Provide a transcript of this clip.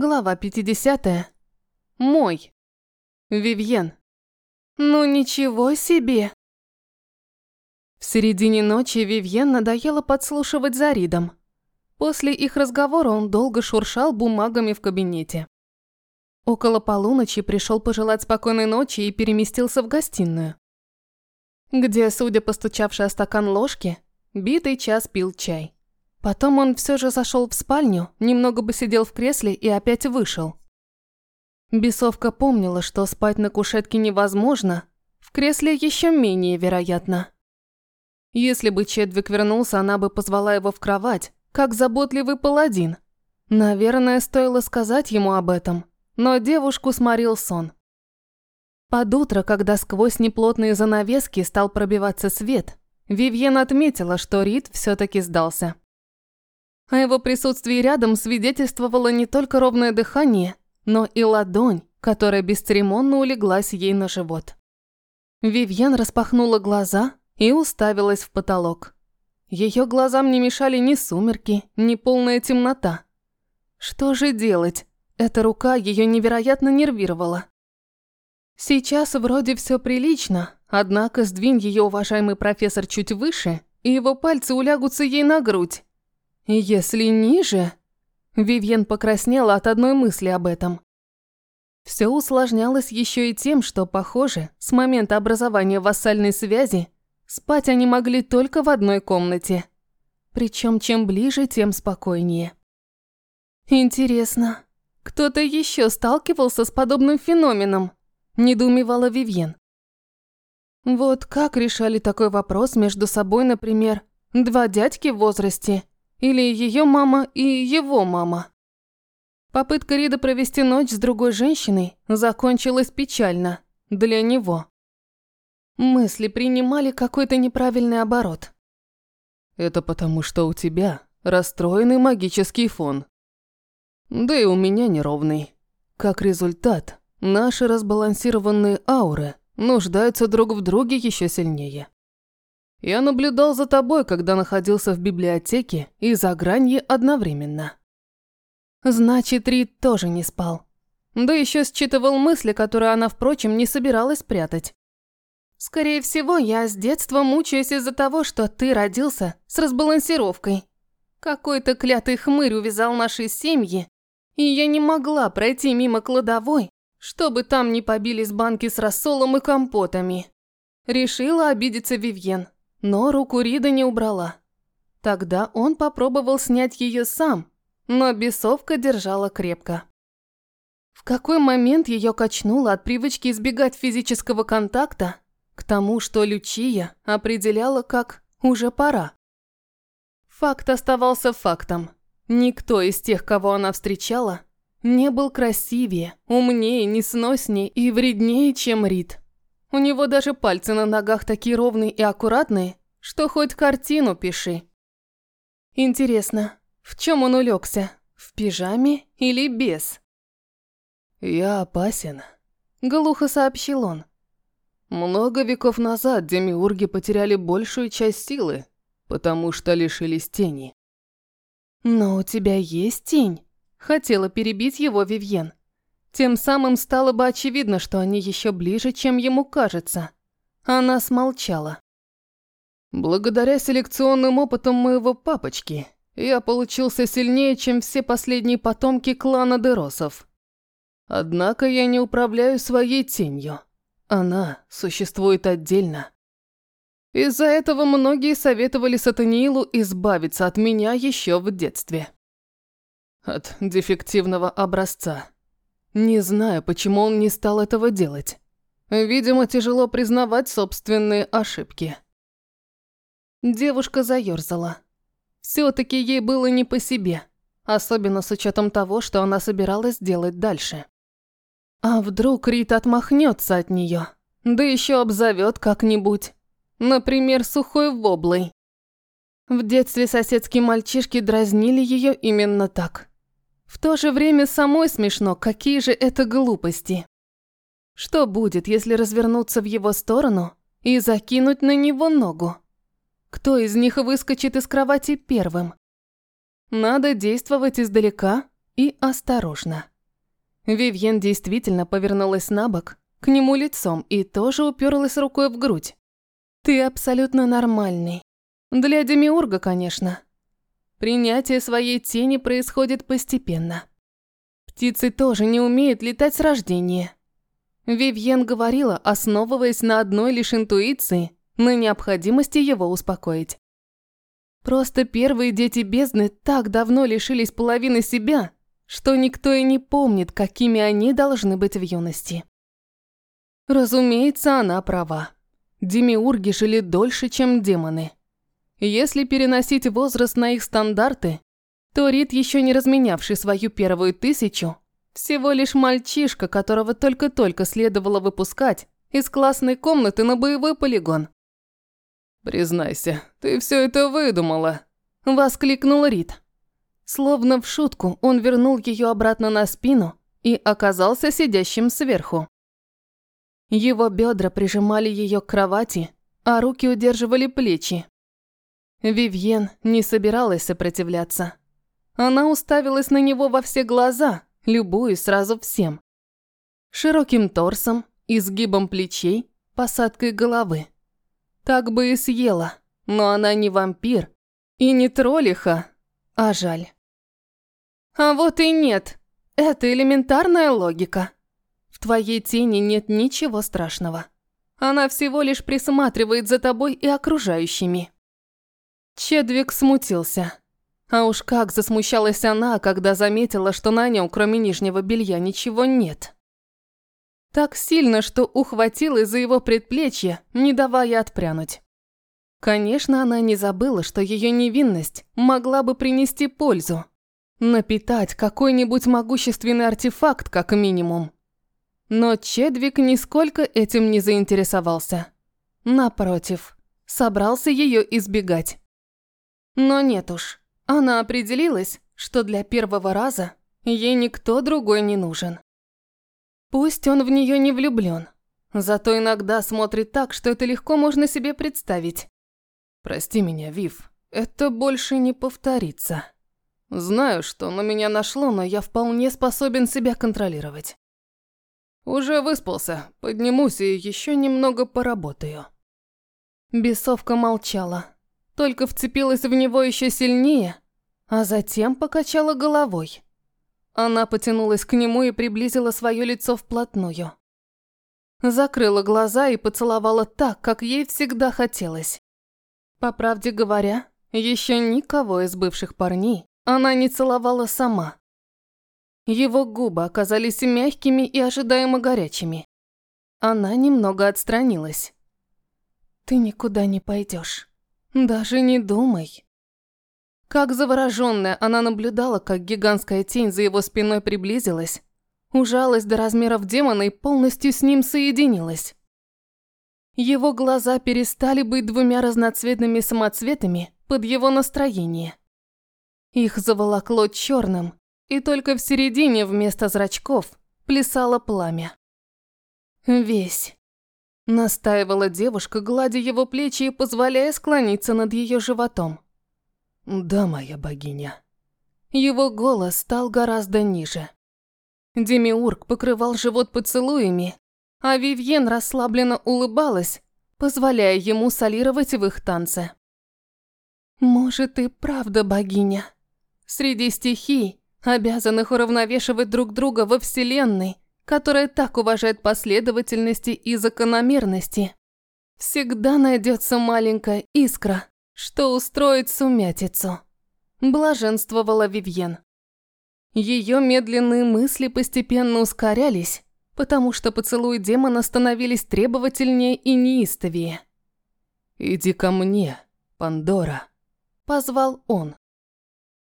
Глава 50. Мой. Вивьен. Ну ничего себе. В середине ночи Вивьен надоело подслушивать за Ридом. После их разговора он долго шуршал бумагами в кабинете. Около полуночи пришел пожелать спокойной ночи и переместился в гостиную, где, судя по стучавшей о стакан ложки, битый час пил чай. Потом он все же зашел в спальню, немного бы сидел в кресле и опять вышел. Бесовка помнила, что спать на кушетке невозможно, в кресле еще менее вероятно. Если бы Чедвик вернулся, она бы позвала его в кровать, как заботливый паладин. Наверное, стоило сказать ему об этом, но девушку сморил сон. Под утро, когда сквозь неплотные занавески стал пробиваться свет, Вивьен отметила, что Рид все таки сдался. О его присутствии рядом свидетельствовало не только ровное дыхание, но и ладонь, которая бесцеремонно улеглась ей на живот. Вивьен распахнула глаза и уставилась в потолок. Ее глазам не мешали ни сумерки, ни полная темнота. Что же делать? Эта рука ее невероятно нервировала. Сейчас вроде все прилично, однако сдвинь ее уважаемый профессор чуть выше, и его пальцы улягутся ей на грудь. Если ниже... Вивьен покраснела от одной мысли об этом. Все усложнялось еще и тем, что, похоже, с момента образования вассальной связи спать они могли только в одной комнате. Причем чем ближе, тем спокойнее. Интересно, кто-то еще сталкивался с подобным феноменом? Недоумевала Вивьен. Вот как решали такой вопрос между собой, например, два дядьки в возрасте или ее мама и его мама. Попытка Рида провести ночь с другой женщиной закончилась печально для него. Мысли принимали какой-то неправильный оборот. Это потому, что у тебя расстроенный магический фон. Да и у меня неровный. Как результат, наши разбалансированные ауры нуждаются друг в друге еще сильнее. Я наблюдал за тобой, когда находился в библиотеке и за гранье одновременно. Значит, Рид тоже не спал. Да еще считывал мысли, которые она, впрочем, не собиралась прятать. Скорее всего, я с детства мучаюсь из-за того, что ты родился с разбалансировкой. Какой-то клятый хмырь увязал наши семьи, и я не могла пройти мимо кладовой, чтобы там не побились банки с рассолом и компотами. Решила обидеться Вивьен но руку Рида не убрала. Тогда он попробовал снять ее сам, но бесовка держала крепко. В какой момент ее качнуло от привычки избегать физического контакта к тому, что Лючия определяла как «уже пора». Факт оставался фактом. Никто из тех, кого она встречала, не был красивее, умнее, несноснее и вреднее, чем Рид. У него даже пальцы на ногах такие ровные и аккуратные, что хоть картину пиши. Интересно, в чем он улегся? В пижаме или без? «Я опасен», — глухо сообщил он. «Много веков назад демиурги потеряли большую часть силы, потому что лишились тени». «Но у тебя есть тень?» — хотела перебить его Вивьен. Тем самым стало бы очевидно, что они еще ближе, чем ему кажется. Она смолчала. «Благодаря селекционным опытам моего папочки, я получился сильнее, чем все последние потомки клана Деросов. Однако я не управляю своей тенью. Она существует отдельно. Из-за этого многие советовали Сатаниилу избавиться от меня еще в детстве. От дефективного образца. Не знаю, почему он не стал этого делать. Видимо, тяжело признавать собственные ошибки. Девушка заёрзала. Всё-таки ей было не по себе, особенно с учётом того, что она собиралась делать дальше. А вдруг Рит отмахнётся от неё, да ещё обзовёт как-нибудь, например, сухой воблой. В детстве соседские мальчишки дразнили её именно так. В то же время самой смешно, какие же это глупости. Что будет, если развернуться в его сторону и закинуть на него ногу? Кто из них выскочит из кровати первым? Надо действовать издалека и осторожно. Вивьен действительно повернулась на бок, к нему лицом и тоже уперлась рукой в грудь. «Ты абсолютно нормальный. Для Демиурга, конечно. Принятие своей тени происходит постепенно. Птицы тоже не умеют летать с рождения. Вивьен говорила, основываясь на одной лишь интуиции, на необходимости его успокоить. Просто первые дети бездны так давно лишились половины себя, что никто и не помнит, какими они должны быть в юности. Разумеется, она права. Демиурги жили дольше, чем демоны. Если переносить возраст на их стандарты, то Рид, еще не разменявший свою первую тысячу, всего лишь мальчишка, которого только-только следовало выпускать из классной комнаты на боевой полигон. «Признайся, ты все это выдумала», – воскликнул Рид. Словно в шутку он вернул ее обратно на спину и оказался сидящим сверху. Его бедра прижимали ее к кровати, а руки удерживали плечи. Вивьен не собиралась сопротивляться. Она уставилась на него во все глаза, любуясь сразу всем. Широким торсом, изгибом плечей, посадкой головы. Так бы и съела, но она не вампир и не троллиха, а жаль. А вот и нет. Это элементарная логика. В твоей тени нет ничего страшного. Она всего лишь присматривает за тобой и окружающими. Чедвик смутился. А уж как засмущалась она, когда заметила, что на нем, кроме нижнего белья, ничего нет. Так сильно, что ухватилась за его предплечье, не давая отпрянуть. Конечно, она не забыла, что ее невинность могла бы принести пользу. Напитать какой-нибудь могущественный артефакт, как минимум. Но Чедвик нисколько этим не заинтересовался. Напротив, собрался ее избегать. Но нет уж, она определилась, что для первого раза ей никто другой не нужен. Пусть он в нее не влюблен, зато иногда смотрит так, что это легко можно себе представить. Прости меня, Вив, это больше не повторится. Знаю, что на меня нашло, но я вполне способен себя контролировать. Уже выспался, поднимусь и еще немного поработаю. Бесовка молчала, только вцепилась в него еще сильнее, а затем покачала головой. Она потянулась к нему и приблизила свое лицо вплотную. Закрыла глаза и поцеловала так, как ей всегда хотелось. По правде говоря, еще никого из бывших парней она не целовала сама. Его губы оказались мягкими и ожидаемо горячими. Она немного отстранилась. «Ты никуда не пойдешь. Даже не думай. Как завороженная, она наблюдала, как гигантская тень за его спиной приблизилась, ужалась до размеров демона и полностью с ним соединилась. Его глаза перестали быть двумя разноцветными самоцветами под его настроение. Их заволокло черным, и только в середине вместо зрачков плясало пламя. Весь. Настаивала девушка, гладя его плечи и позволяя склониться над ее животом. «Да, моя богиня». Его голос стал гораздо ниже. Демиург покрывал живот поцелуями, а Вивьен расслабленно улыбалась, позволяя ему солировать в их танце. «Может, и правда богиня. Среди стихий, обязанных уравновешивать друг друга во Вселенной, которая так уважает последовательности и закономерности. Всегда найдется маленькая искра, что устроит сумятицу. Блаженствовала Вивьен. Ее медленные мысли постепенно ускорялись, потому что поцелуи демона становились требовательнее и неистовее. «Иди ко мне, Пандора», – позвал он.